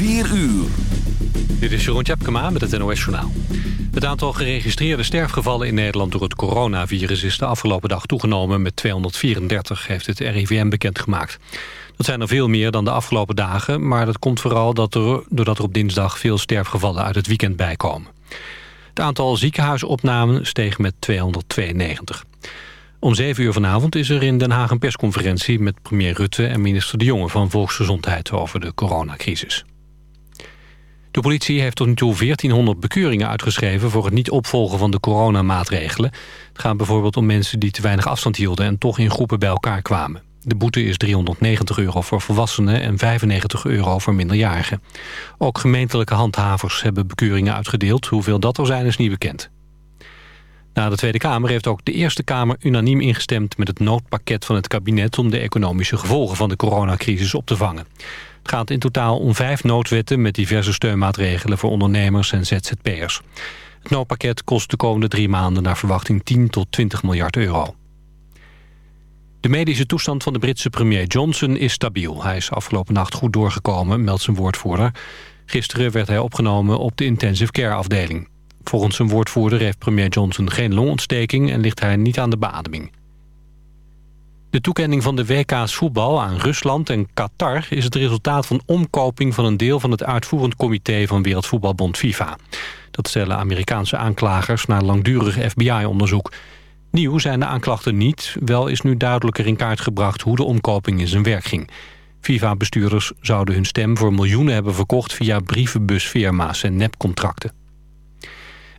4 uur. Dit is Jeroen Tjepkema met het NOS Journaal. Het aantal geregistreerde sterfgevallen in Nederland door het coronavirus... is de afgelopen dag toegenomen met 234, heeft het RIVM bekendgemaakt. Dat zijn er veel meer dan de afgelopen dagen... maar dat komt vooral dat er, doordat er op dinsdag veel sterfgevallen uit het weekend bijkomen. Het aantal ziekenhuisopnamen steeg met 292. Om 7 uur vanavond is er in Den Haag een persconferentie... met premier Rutte en minister De Jonge van Volksgezondheid over de coronacrisis. De politie heeft tot nu toe 1400 bekeuringen uitgeschreven... voor het niet opvolgen van de coronamaatregelen. Het gaat bijvoorbeeld om mensen die te weinig afstand hielden... en toch in groepen bij elkaar kwamen. De boete is 390 euro voor volwassenen en 95 euro voor minderjarigen. Ook gemeentelijke handhavers hebben bekeuringen uitgedeeld. Hoeveel dat er zijn is niet bekend. Na de Tweede Kamer heeft ook de Eerste Kamer unaniem ingestemd... met het noodpakket van het kabinet om de economische gevolgen van de coronacrisis op te vangen. Het gaat in totaal om vijf noodwetten met diverse steunmaatregelen voor ondernemers en ZZP'ers. Het noodpakket kost de komende drie maanden naar verwachting 10 tot 20 miljard euro. De medische toestand van de Britse premier Johnson is stabiel. Hij is afgelopen nacht goed doorgekomen, meldt zijn woordvoerder. Gisteren werd hij opgenomen op de intensive care afdeling. Volgens zijn woordvoerder heeft premier Johnson geen longontsteking... en ligt hij niet aan de beademing. De toekenning van de WK's voetbal aan Rusland en Qatar... is het resultaat van omkoping van een deel van het uitvoerend comité... van Wereldvoetbalbond FIFA. Dat stellen Amerikaanse aanklagers na langdurig FBI-onderzoek. Nieuw zijn de aanklachten niet. Wel is nu duidelijker in kaart gebracht hoe de omkoping in zijn werk ging. FIFA-bestuurders zouden hun stem voor miljoenen hebben verkocht... via brievenbusfirma's en nepcontracten.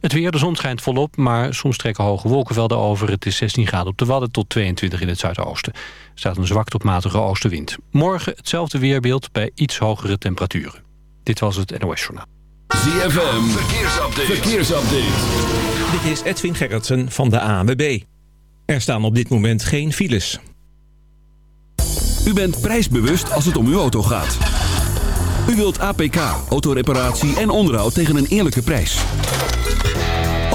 Het weer, de zon schijnt volop, maar soms trekken hoge wolkenvelden over. Het is 16 graden op de Wadden tot 22 in het zuidoosten. Er staat een zwak tot matige oostenwind. Morgen hetzelfde weerbeeld bij iets hogere temperaturen. Dit was het NOS Journaal. ZFM, verkeersupdate. verkeersupdate. Dit is Edwin Gerritsen van de ANWB. Er staan op dit moment geen files. U bent prijsbewust als het om uw auto gaat. U wilt APK, autoreparatie en onderhoud tegen een eerlijke prijs.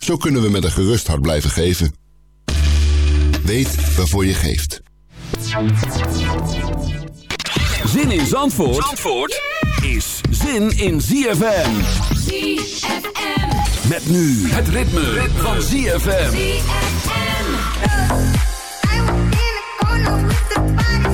Zo kunnen we met een gerust hart blijven geven. Weet waarvoor je geeft. Zin in Zandvoort, Zandvoort is zin in ZFM. ZFM. Met nu het ritme, van ZFM. All I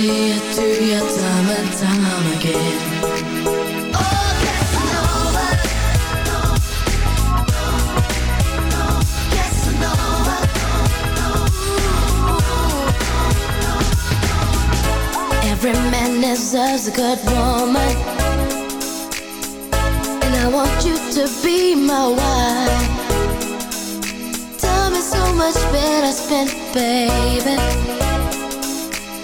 see time and time again Oh Every man deserves a good woman. And I want you to be my wife. Time is so much better spent, baby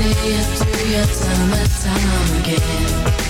say it to you time and time again.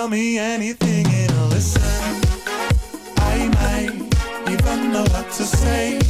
tell me anything and I'll listen. I might even know what to say.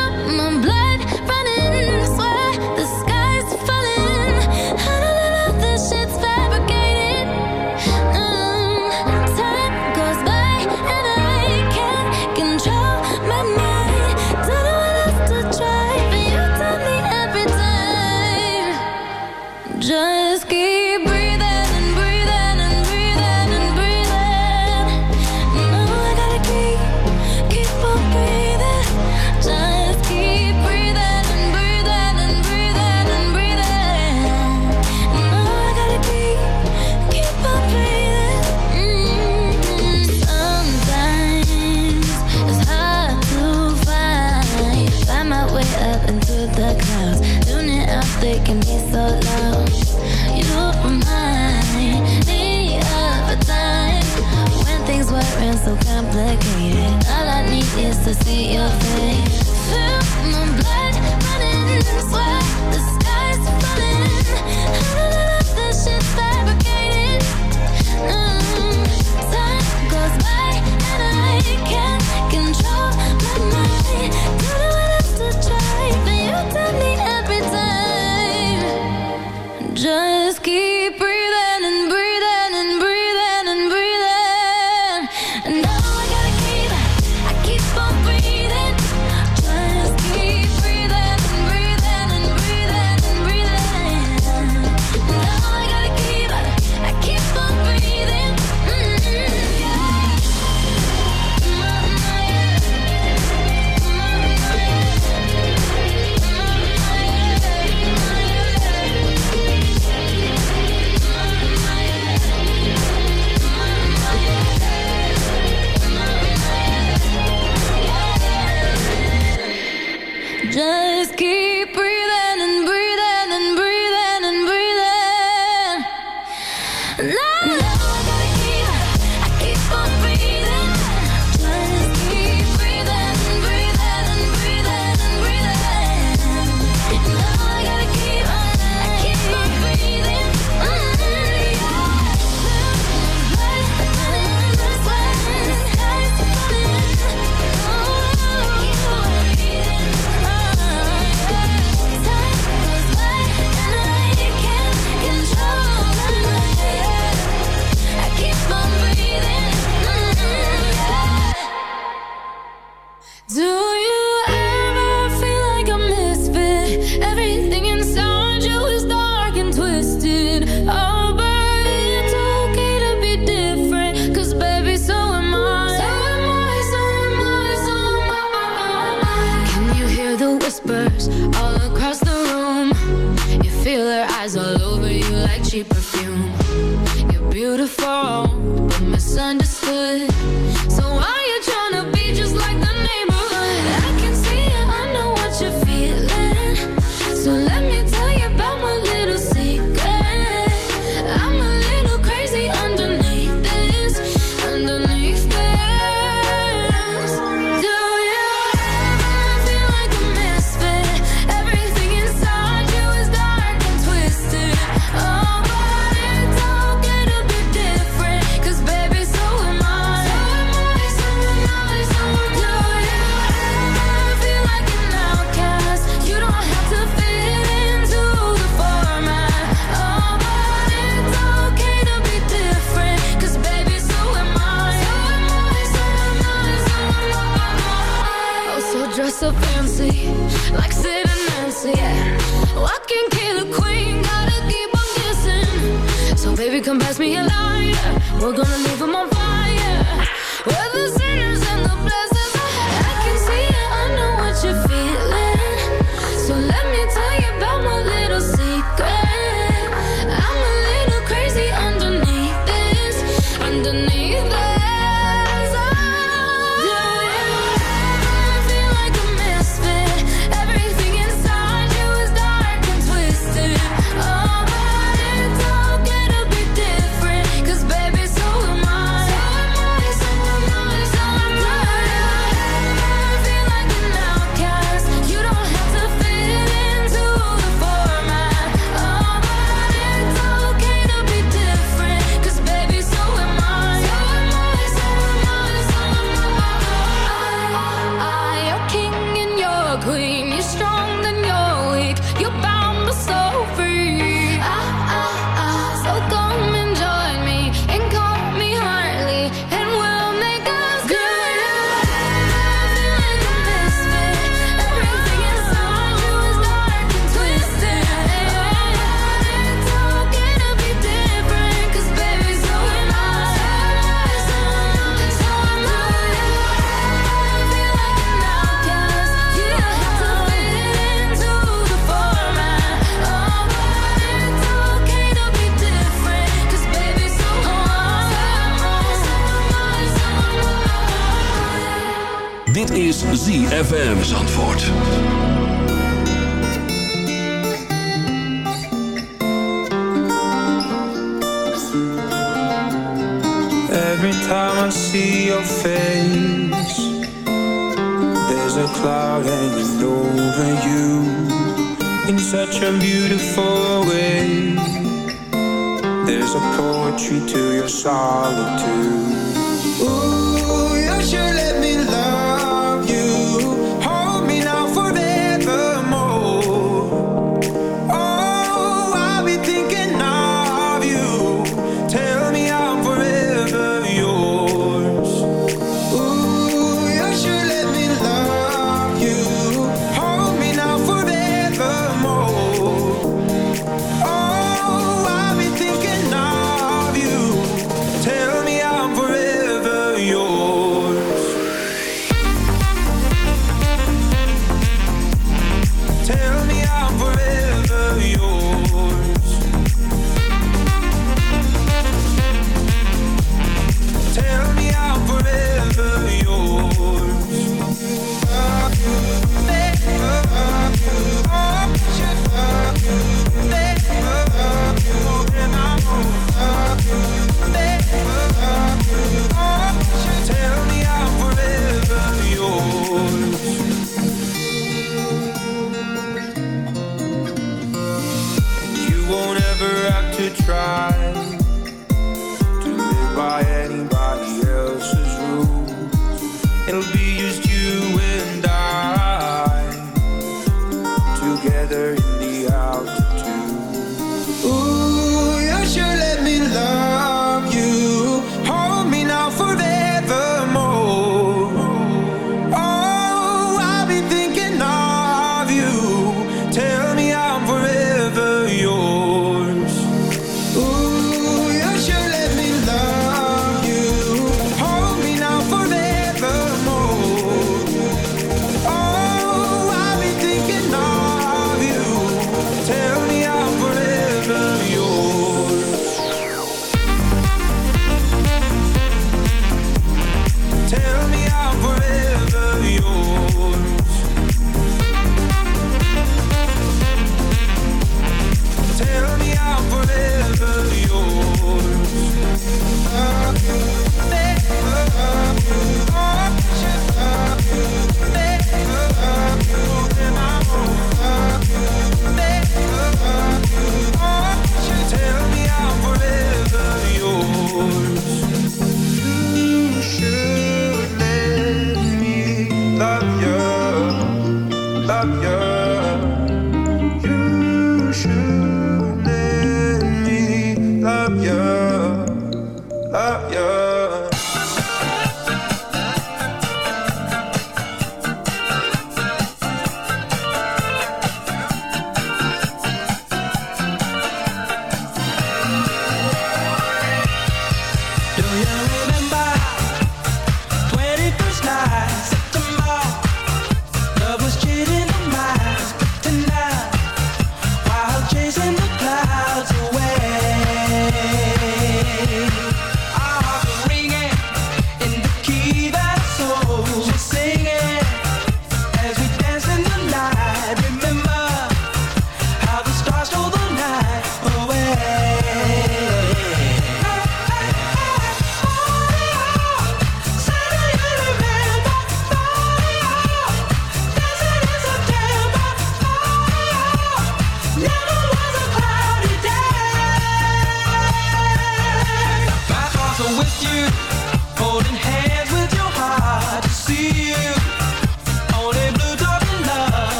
taking me so long. You remind me of a time when things weren't so complicated. All I need is to see your face. Feel my blood running and sweat.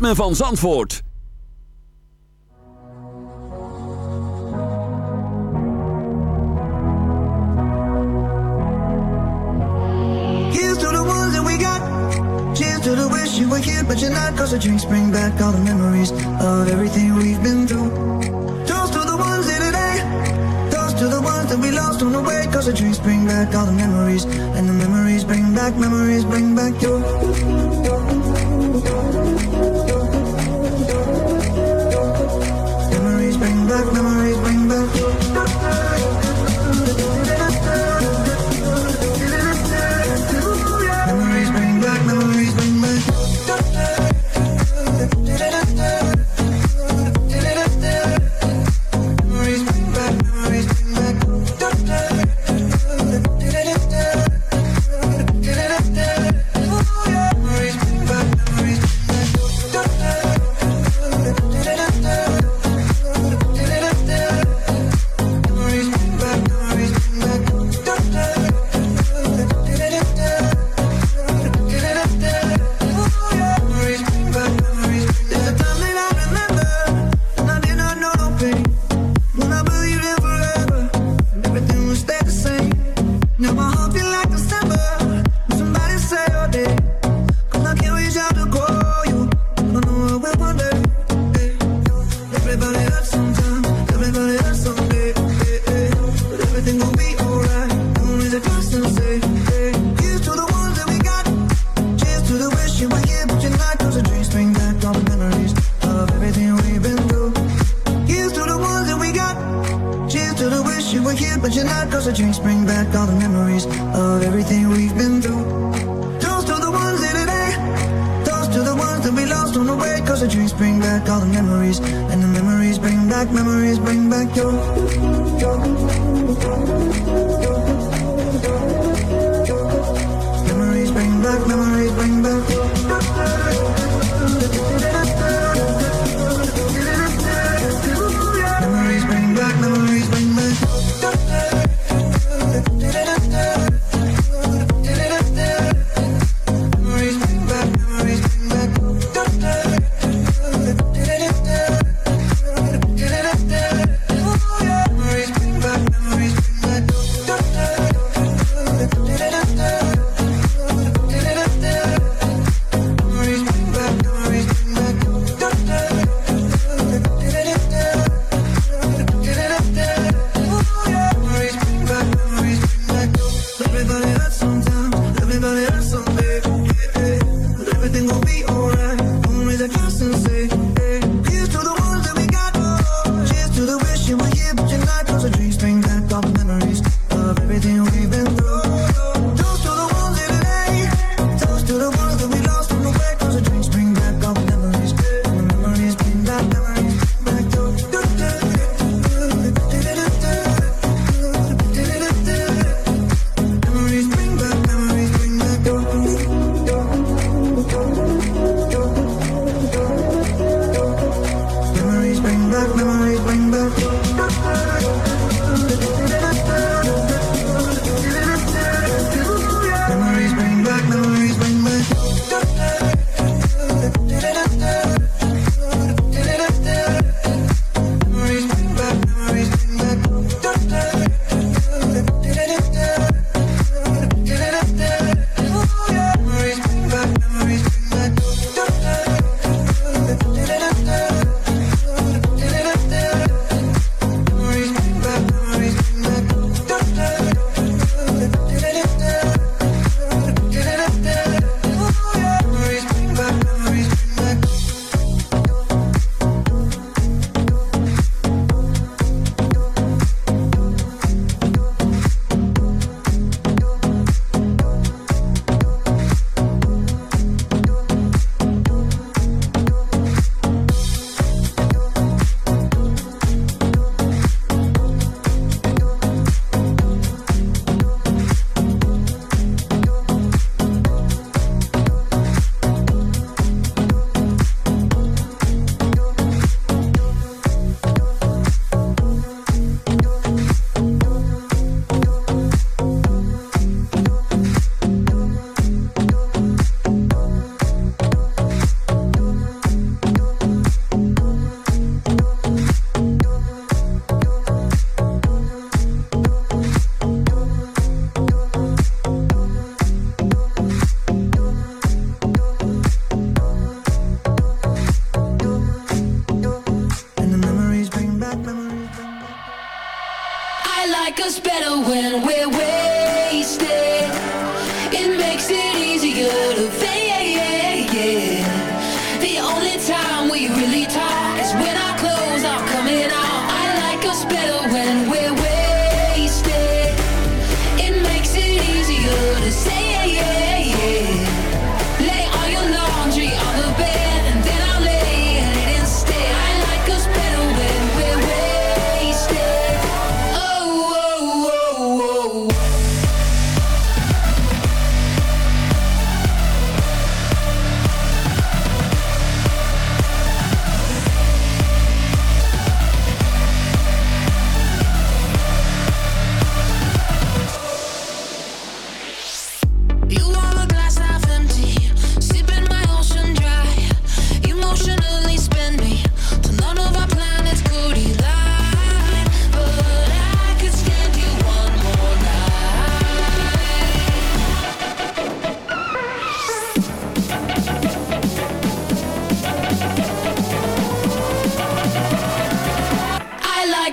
ritme van Zandvoort. Here's to the ones that we got. Cheers to the wish you were here, but you're not. Cause the drinks bring back all the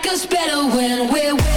us better when we're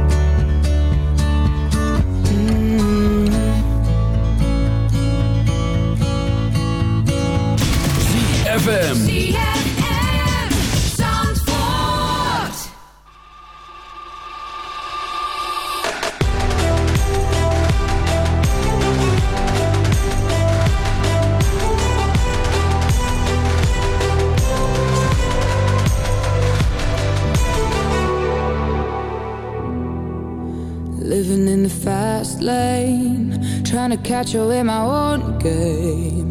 ZFM. Living in the fast lane, trying to catch up in my own game.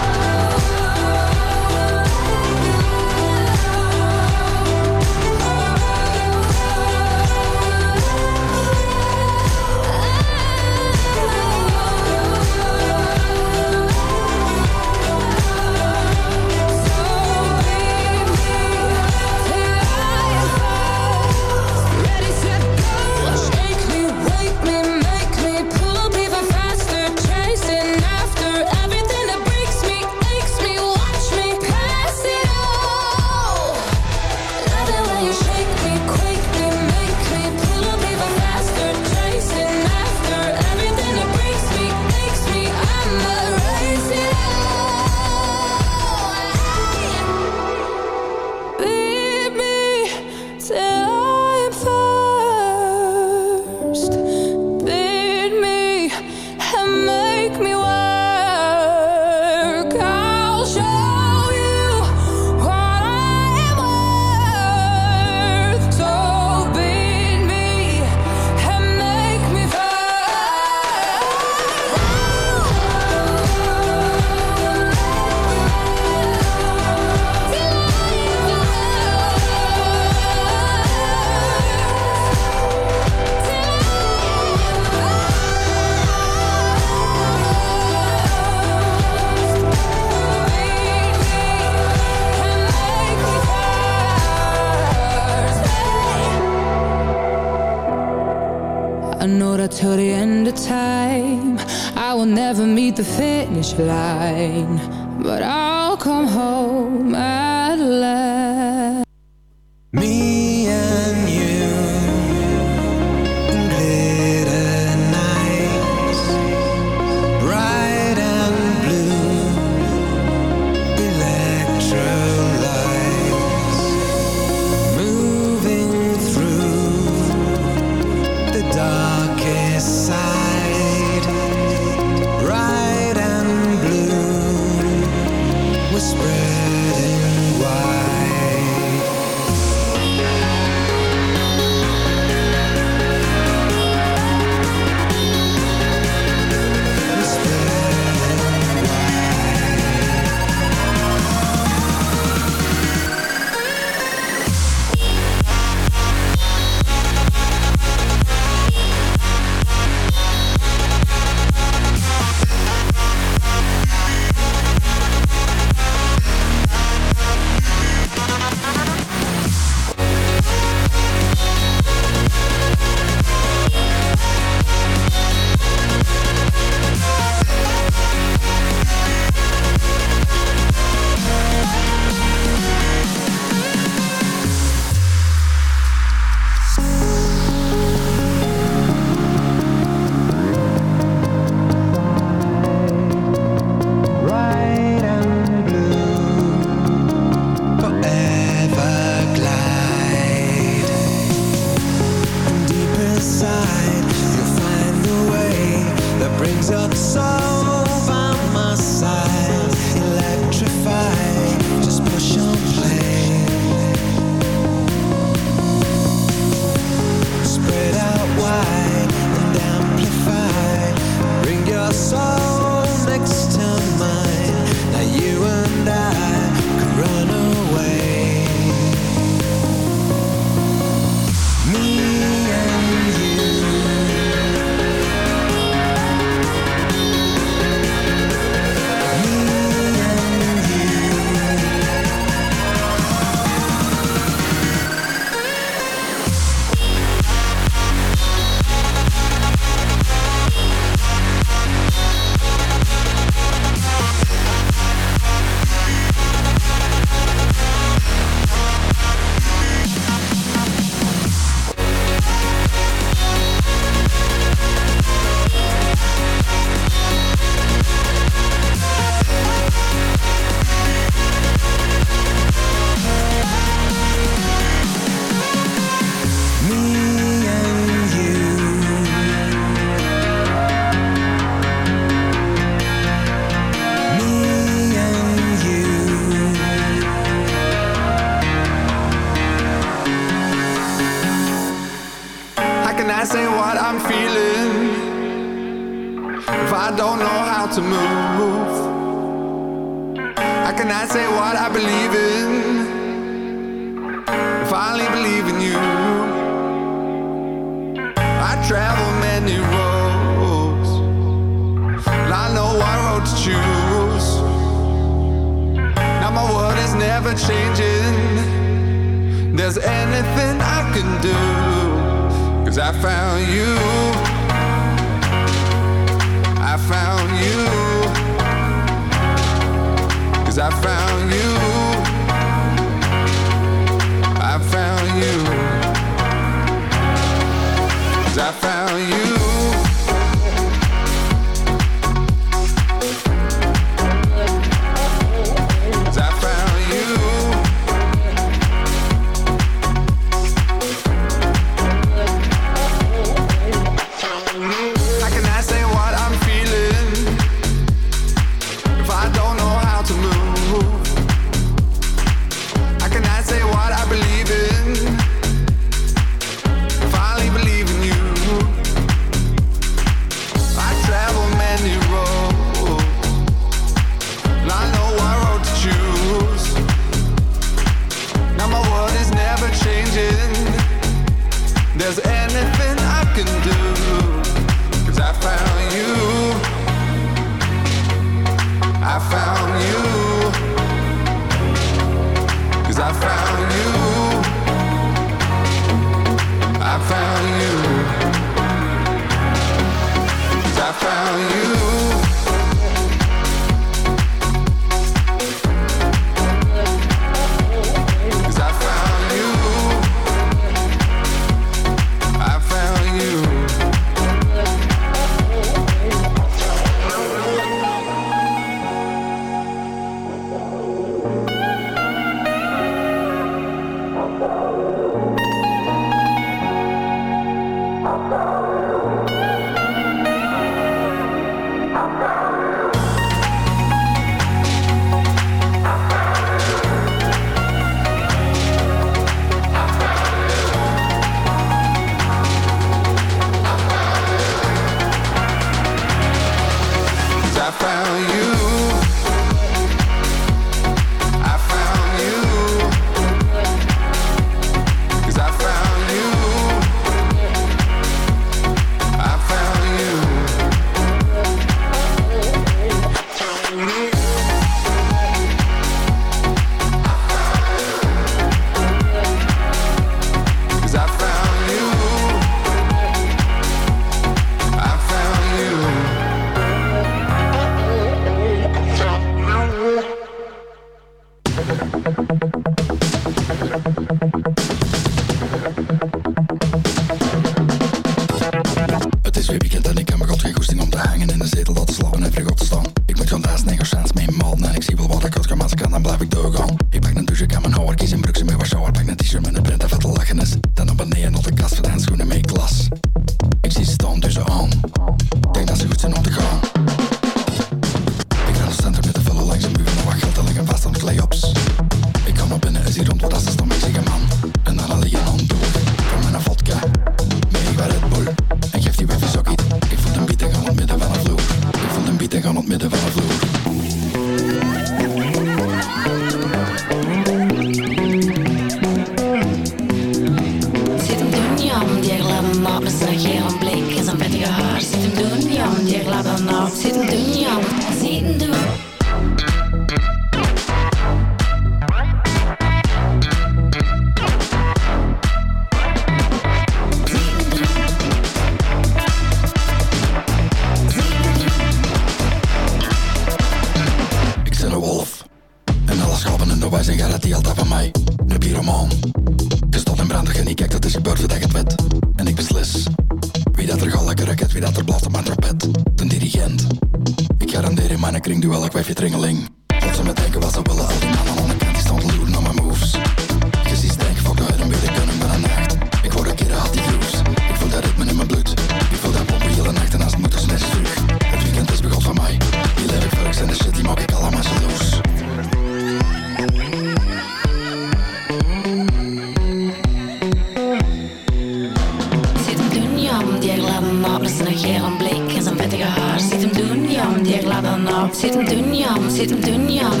gladden op met zijn gele blik en zijn vettige haar. Ziet hem doen, jam, die gladden op. Ziet hem doen, jam, ziet hem doen, jam.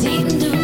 Ziet hem doen.